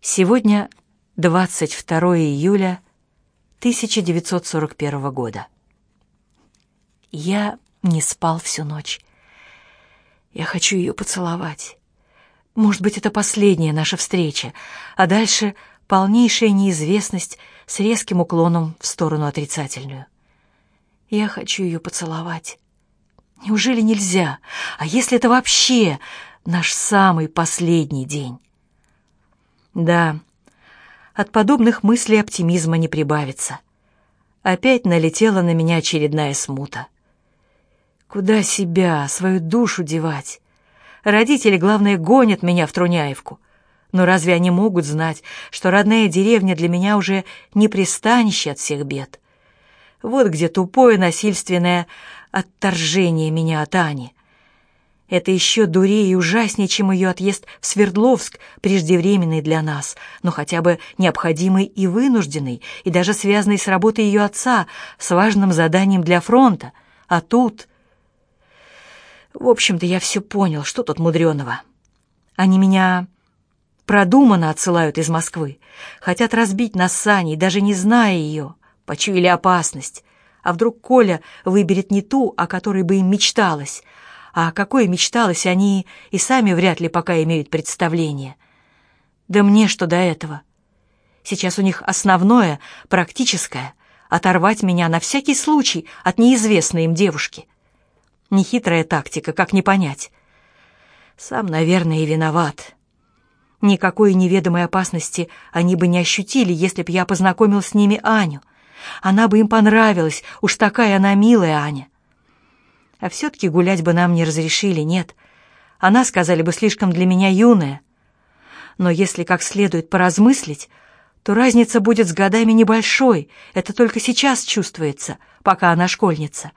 Сегодня 22 июля 1941 года. Я не спал всю ночь. Я хочу ее поцеловать. Может быть, это последняя наша встреча, а дальше полнейшая неизвестность с резким уклоном в сторону отрицательную. Я хочу ее поцеловать. Неужели нельзя? А если это вообще наш самый последний день? Да, от подобных мыслей оптимизма не прибавится. Опять налетела на меня очередная смута. Куда себя, свою душу девать? Родители, главное, гонят меня в Труняевку. Но разве они могут знать, что родная деревня для меня уже не пристанище от всех бед? Вот где тупое насильственное отторжение меня от Ани. Это еще дурее и ужаснее, чем ее отъезд в Свердловск, преждевременный для нас, но хотя бы необходимый и вынужденный, и даже связанный с работой ее отца, с важным заданием для фронта. А тут... В общем-то, я все понял, что тут мудреного. Они меня продуманно отсылают из Москвы, хотят разбить нас с Аней, даже не зная ее, почуяли опасность. А вдруг Коля выберет не ту, о которой бы им мечталось, а какой мечталось, они и сами вряд ли пока имеют представление. Да мне что до этого? Сейчас у них основное, практическое — оторвать меня на всякий случай от неизвестной им девушки. Нехитрая тактика, как не понять. Сам, наверное, и виноват. Никакой неведомой опасности они бы не ощутили, если б я познакомил с ними Аню. Она бы им понравилась, уж такая она милая Аня. А все-таки гулять бы нам не разрешили, нет. Она, сказали бы, слишком для меня юная. Но если как следует поразмыслить, то разница будет с годами небольшой, это только сейчас чувствуется, пока она школьница.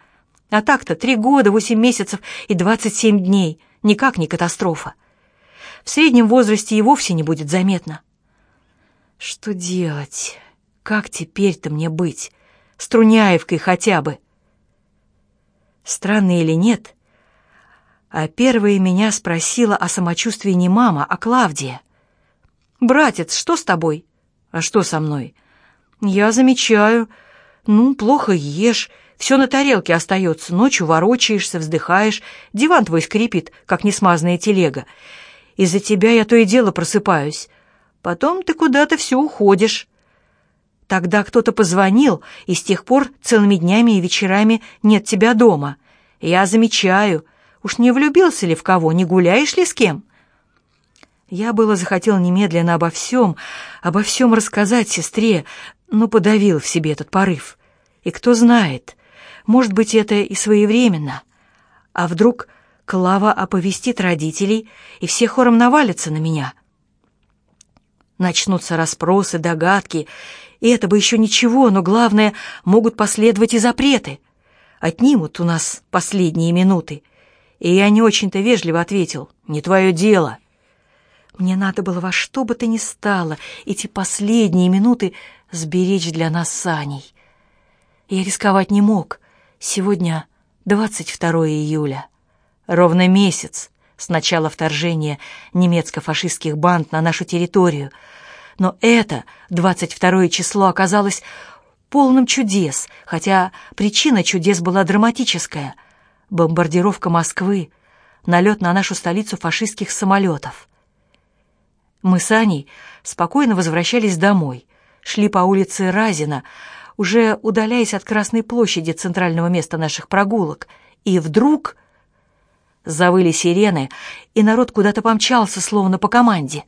А так-то три года, восемь месяцев и двадцать семь дней, никак не катастрофа. В среднем возрасте и вовсе не будет заметно. Что делать? Как теперь-то мне быть? С Труняевкой хотя бы. Странно или нет, а первая меня спросила о самочувствии не мама, а Клавдия. «Братец, что с тобой?» «А что со мной?» «Я замечаю. Ну, плохо ешь, все на тарелке остается, ночью ворочаешься, вздыхаешь, диван твой скрипит, как несмазанная телега. Из-за тебя я то и дело просыпаюсь. Потом ты куда-то все уходишь». Тогда кто-то позвонил, и с тех пор целыми днями и вечерами нет тебя дома. Я замечаю. Уж не влюбился ли в кого, не гуляешь ли с кем?» Я было захотел немедленно обо всем, обо всем рассказать сестре, но подавил в себе этот порыв. И кто знает, может быть, это и своевременно. А вдруг Клава оповестит родителей, и все хором навалятся на меня? Начнутся расспросы, догадки, и это бы еще ничего, но главное, могут последовать и запреты. Отнимут у нас последние минуты. И я не очень-то вежливо ответил, не твое дело. Мне надо было во что бы то ни стало эти последние минуты сберечь для нас с Аней. Я рисковать не мог. Сегодня 22 июля. Ровно месяц с начала вторжения немецко-фашистских банд на нашу территорию — но это, 22 число, оказалось полным чудес, хотя причина чудес была драматическая. Бомбардировка Москвы, налет на нашу столицу фашистских самолетов. Мы с Аней спокойно возвращались домой, шли по улице Разина, уже удаляясь от Красной площади, центрального места наших прогулок, и вдруг завыли сирены, и народ куда-то помчался, словно по команде.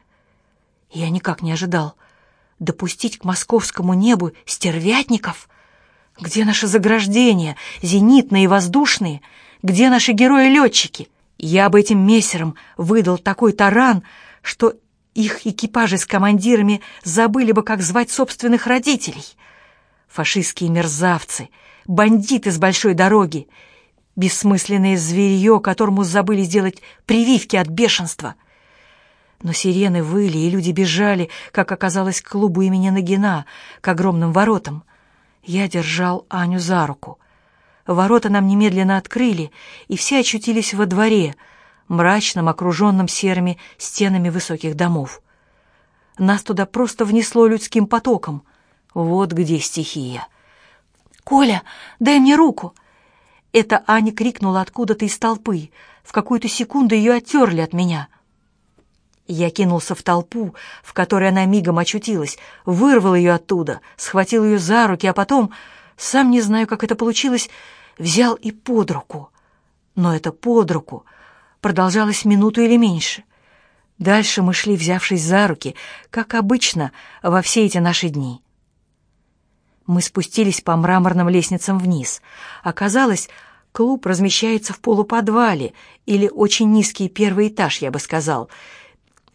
Я никак не ожидал. Допустить к московскому небу стервятников? Где наши заграждения, зенитные и воздушные? Где наши герои-летчики? Я бы этим мессерам выдал такой таран, что их экипажи с командирами забыли бы, как звать собственных родителей. Фашистские мерзавцы, бандиты с большой дороги, бессмысленное зверье, которому забыли сделать прививки от бешенства — но сирены выли, и люди бежали, как оказалось, к клубу имени Нагина, к огромным воротам. Я держал Аню за руку. Ворота нам немедленно открыли, и все очутились во дворе, мрачном, окруженном серыми стенами высоких домов. Нас туда просто внесло людским потоком. Вот где стихия. «Коля, дай мне руку!» Это Аня крикнула откуда-то из толпы. В какую-то секунду ее оттерли от меня. Я кинулся в толпу, в которой она мигом очутилась, вырвал ее оттуда, схватил ее за руки, а потом, сам не знаю, как это получилось, взял и под руку. Но это под руку продолжалось минуту или меньше. Дальше мы шли, взявшись за руки, как обычно во все эти наши дни. Мы спустились по мраморным лестницам вниз. Оказалось, клуб размещается в полуподвале или очень низкий первый этаж, я бы сказал.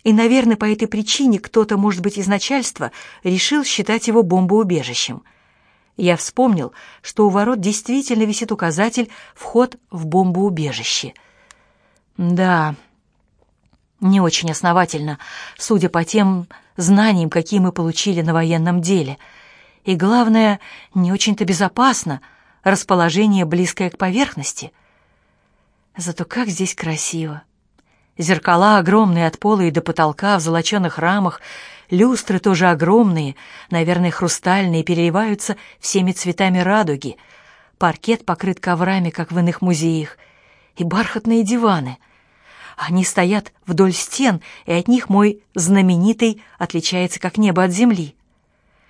И, наверное, по этой причине кто-то, может быть, из начальства решил считать его бомбоубежищем. Я вспомнил, что у ворот действительно висит указатель «Вход в бомбоубежище». Да, не очень основательно, судя по тем знаниям, какие мы получили на военном деле. И главное, не очень-то безопасно, расположение близкое к поверхности. Зато как здесь красиво. Зеркала огромные от пола и до потолка в золоченых рамах, люстры тоже огромные, наверное, хрустальные, переливаются всеми цветами радуги. Паркет покрыт коврами, как в иных музеях, и бархатные диваны — они стоят вдоль стен, и от них мой знаменитый отличается как небо от земли.